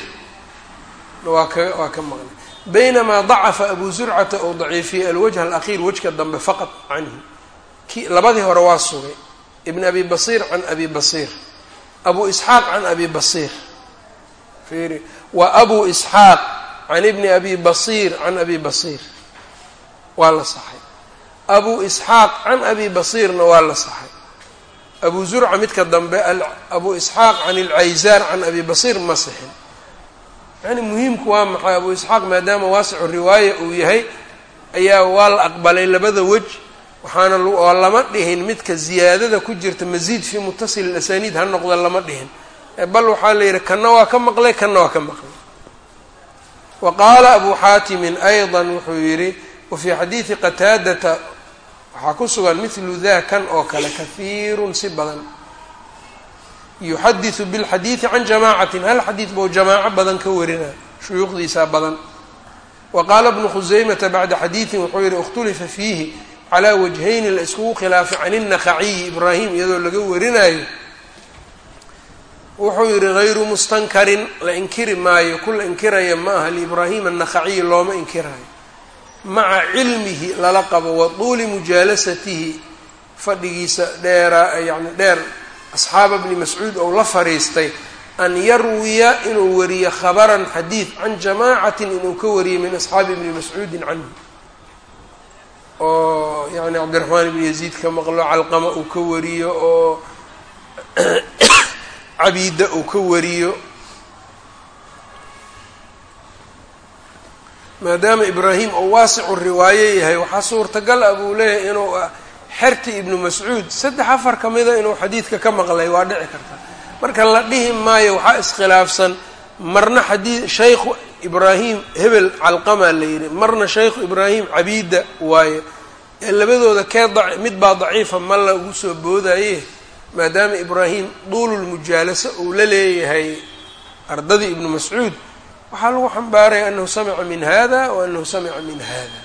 Waa ka waa ka maqlay. Baynamaa dacafa abu zurcata ou daciifiyey alwajh alakhiir wejka dambe faqad canhu labadii hore waa sugay. Ibn abi basiir can abi basiir. Abu isxaaq can abi basiir. Fiiri wa abu isxaaq can ibni abi basiir can abi basiir. Waa la saxay. Abu isxaaq can abi basiirna waa la saxay. Abu zurca midka dambe abu isxaaq can ilcayzaar can abi basiir ma sixin. Yani muhiimku waa maxay abu isxaaq maadaama waasicu riwaaya uu yahay ayaa waa la aqbalay labada wej waxaana oo lama dhihin midka ziyaadada ku jirta masiid fii mutasil asaniid ha noqda lama dhihin bal waxaa la yidhi kana waa ka maqlay kana waa ka maqlay wa qaala abu xaatimin ayضa wuxuu yidhi wafii xadiidi qataadata waxaa ku sugan mithlu daa kan oo kale kahiirun si badan yuxadiثu biاlxadiidi can jamaacatin hal xadiid bou jamaaco badan ka warina shuyuukhdiisaa badan wa qaala bnu khuseymata bacda xadiidin wuxuu yihi اkhtulifa fiihi calaa wajhayni la iskugu khilaafay can innakaciyi ibraahim iyadoo laga warinayo. Wuxuu yihi hayru mustankarin la inkiri maayo ku la inkiraya ma aha liibraahiima annakaciyi looma inkirayo. Maca cilmihi lala qabo wa tuuli mujaalasatihi fadhigiisa dheera yani dheer asxaaba bni mascuud ou la fariistay an yarwiya inuu wariyo khabaran xadiid can jamaacatin inuu ka wariyo min asxaabi ibni mascuudin canhu. Oo yani cabdiraxmaan ibni yaziid ka maqlo calqama uu ka wariyo oo cabiida uu ka wariyo. Maadaama ibraahim oo waasicu riwaayo yahay waxaa suurtagal ah buu leeyahay inuu xerti ibnu mascuud saddex afar ka mida inuu xadiidka ka maqlay waa dhici karta. Marka la dhihi maayo waxaa iskhilaafsan marna xadii shaykhu ibraahim hebel calqamaa la yidhi marna shaykhu ibraahim cabiida waaye labadooda kee mid baa daciifa ma lagu soo boodaye maadaama ibraahim duululmujaalasa uu la leeyahay ardadii ibnu mascuud waxaa lagu xambaaraya anahu samica min hada wa anahu samica min hada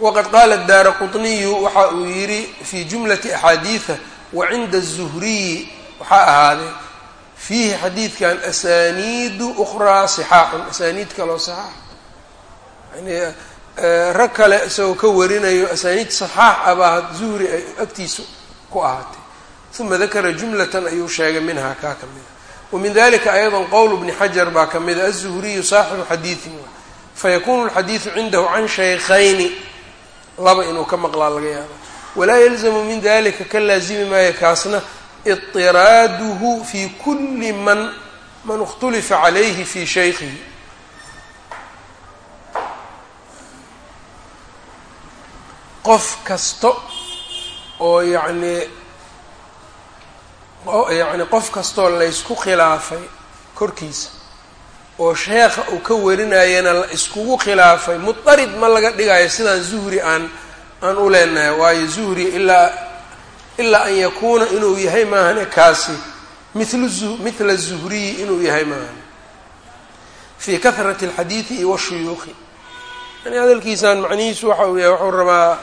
waqad qaala daara quطniyu waxa uu yidhi fii jumlati axaadiida wa cinda الzuhriyi waxaa ahaaday fiihi xadiidkan asaniidu ukraa صixaaxun asaniid kaloo saxaax yani rag kale isagoo ka warinayo asaniid saxaax abaa zuhri ay agtiisa ku ahaatay uma dakara jumlatan ayuu sheegay minhaa kaa ka mida wamin dalika ayضa qowl bni xajar baa ka mida aلzuhriyu saaxibu xadiiثin fayakunu اlxadiiثu cindahu can shaykhayni laba inuu ka maqlaa laga yaaba walaa yalzamu min dalika ka laazimi maayo kaasna iطiraaduhu fi kuli man man اkhtulifa calayhi fi shaykhihi Qof kasta oo yacnii yacni qof kastoo laysku khilaafay korkiisa oo sheekha uu ka warinayana la iskugu khilaafay mudarid ma laga dhigayo sidaan zuhri aan aan u leenahay waayo zuhri ilaa ilaa an yakuuna inuu yahay maahane kaasi. Mithlu mithla zuhriyi inuu yahay maahane. Fii kahrati alxadiidi iyo washuyuuqi yani hadalkiisaan macnihiisu waxa uu yahay wuxuu rabaa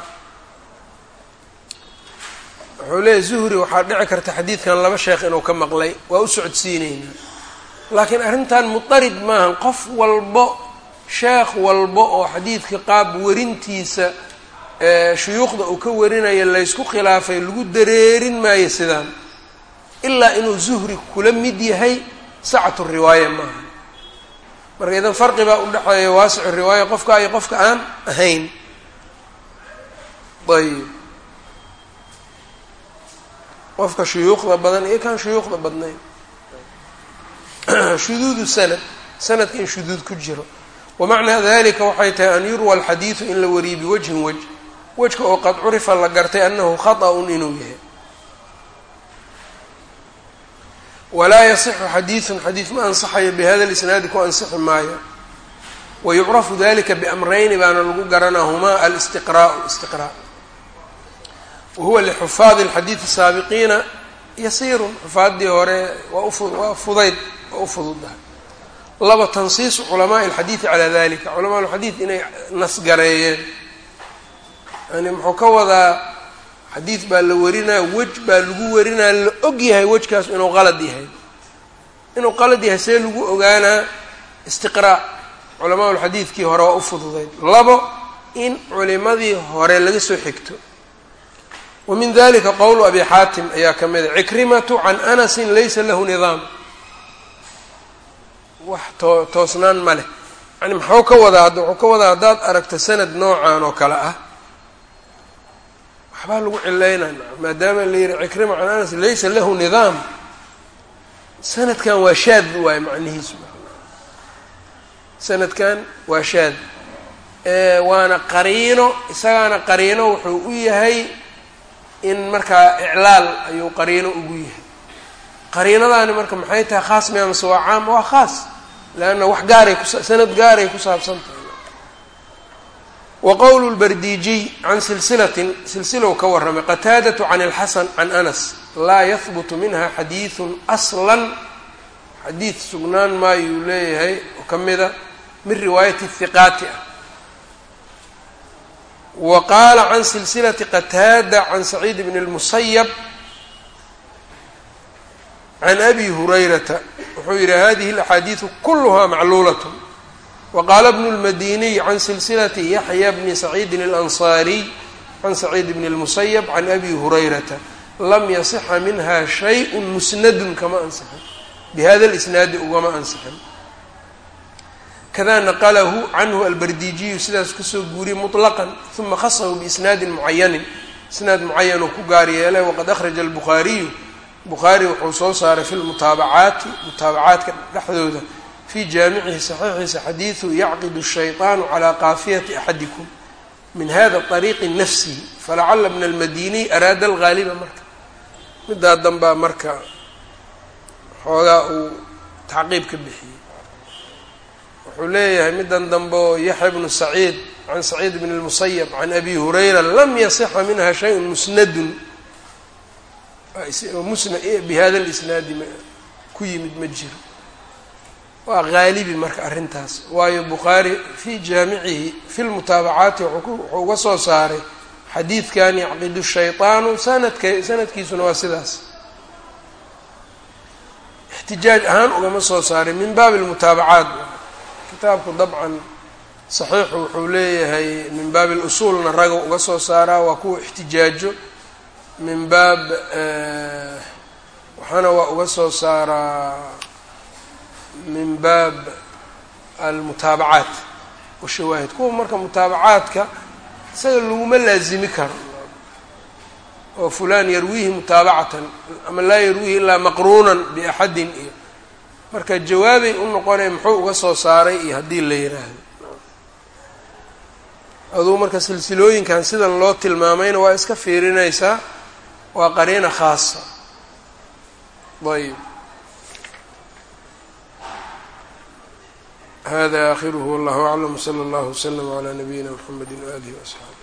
wuxuu leeyahy zuhri waxaa dhici karta xadiidkan laba sheekh inuu ka maqlay. Waa u socodsiineynaa laakiin arrintan mudarid maahan qof walbo sheekh walbo oo xadiidka qaab warintiisa shuyuukhda uu ka warinaya laysku khilaafay lagu dareerin maayo sidaan. Ilaa inuu zuhri kula mid yahay sacatu riwaaya maaha marka idan farqi baa u dhexeeya waasicu riwaaya qofka iyo qofka aan ahayn. Ayb qofka shuyuukhda badan iyo kan shuyuukhda badnayn. Shuduudu sanad sanadka in shuduud ku jiro. Wamacnaa dalika waxay tahay an yurwa alxadiidu in la wariyo biwajhin waj wejka oo qad curifa la gartay anahu khaطأun inuu yahay. Walaa yasixu xadiidun xadiid ma ansaxayo bihada lisnaadi ku ansixi maayo. Wayucrafu dalika biamrayni baana lagu garanaa humaa alistiqraau istiqraa wahuwa lixufaadi alxadiidi saabiqiina yasiirun xufaaddii hore waa fudayd waa u fududahay laba tansiisu culamaai alxadiidi calaa dalika culamaa alxadiid inay nasgareeyeen yani muxuu ka wadaa xadiid baa la warinaya wej baa lagu warinaya la og yahay wejkaas inuu qalad yahay inuu qalad yahay see lagu ogaanaa istiqraa culamaa lxadiidkii hore waa u fududayd labo in culimadii hore laga soo xigto wa min dalika qowlu abi xaatim ayaa ka mid a cikrimatu can anasin laysa lahu nidaam. Wax too toosnaan ma leh. Yani maxuu ka wadaa wuxuu ka wadaa haddaad aragto sanad noocan oo kale ah. Waxbaa lagu cilaynaa maadaama la yihi cikrima can anas laysa lahu nidaam. Sanadkan waa shaad waayo macnihiisu. Sanadkan waa shaad. Waana qariino isagaana qariino wuxuu u yahay in markaa iclaal ayuu qariino ugu yahay. Qariinadaani marka maxay tahay khaas miya mase waa caam waa khaas leanna wax gaaray ku sanad gaaray ku saabsan tahay. Wa qowlu lbardiijiy can silsilatin silsilow ka warramay qataadatu can ilxasan can anas laa yahbutu minha xadiidun aslan xadiid sugnaan maayuu leeyahay oo ka mida min riwaayati hiqaati ah wa qaala can silsilati qataada can saciid bn اlmusayab can abi hurayrata wuxuu yihi hadihi اlaxaadiidu kuluha macluulat waqaala bnu اlmadiniy can silsilati yaxya bni saciidin اlanصaariy can saciid bn اlmusayab can abi hurayrata lam yasixa minha shayء musnadun kama ansixin bihada اlisnaadi ugama ansixin kada naqlahu canhu albardijiyu sidaas ka soo guuriyey muطlaqan uma khasahu biisnaadin mucayanin isnaad mucayan oo ku gaar yeelay waqad akhraja albukhaariyu bukhaari wuxuu soo saaray fi lmutaabacaati mutaabacaadka dhexdooda fii jaamicihi saxiixiisa xadiidu yacqidu shayطaanu calaa qaafiyati axadikum min hada ariiqi nafsihi falacala bna almadiniy araada algaaliba marka middaa danbaa marka xoogaa uu tacqiib ka bixiyey wuxuu leeyahay middan dambe oo yaxya bnu saciid can saciid bn اlmusayab can abi hurayra lam yasixa minha shayء musnadun musna bihada lisnaadi ku yimid ma jiro waa haalibi marka arrintaas waayo bukhaari fii jaamicihi fi lmutaabacaati wuxuu uga soo saaray xadiidkan yacqidu shayطaanu sanadka sanadkiisuna waa sidaas ixtijaaj ahaan ugama soo saaray min baabi lmutaabacaat kitaabku dabcan saxiixu wuxuu leeyahay min baabi lusuulna raga uga soo saaraa waa kuwa ixtijaajo. Min baab waxaana waa uga soo saaraa min baab almutaabacaat washawaahid kuwa marka mutaabacaadka isaga laguma laazimi karo. Oo fulan yarwiihi mutaabacatan ama laa yarwiihi ilaa maqruunan biaxadin iyo marka jawaabay u noqonaya muxuu uga soo saaray iyo haddii la yiraahdo. Aduu marka silsilooyinkan sidan loo tilmaamayna waa iska fiirinaysaa waa qariina khaasa. Ayb hada akhiruhu wallahu aclam wsala allahu wslama calaa nabiyina mxamedi waalihi waasxaabi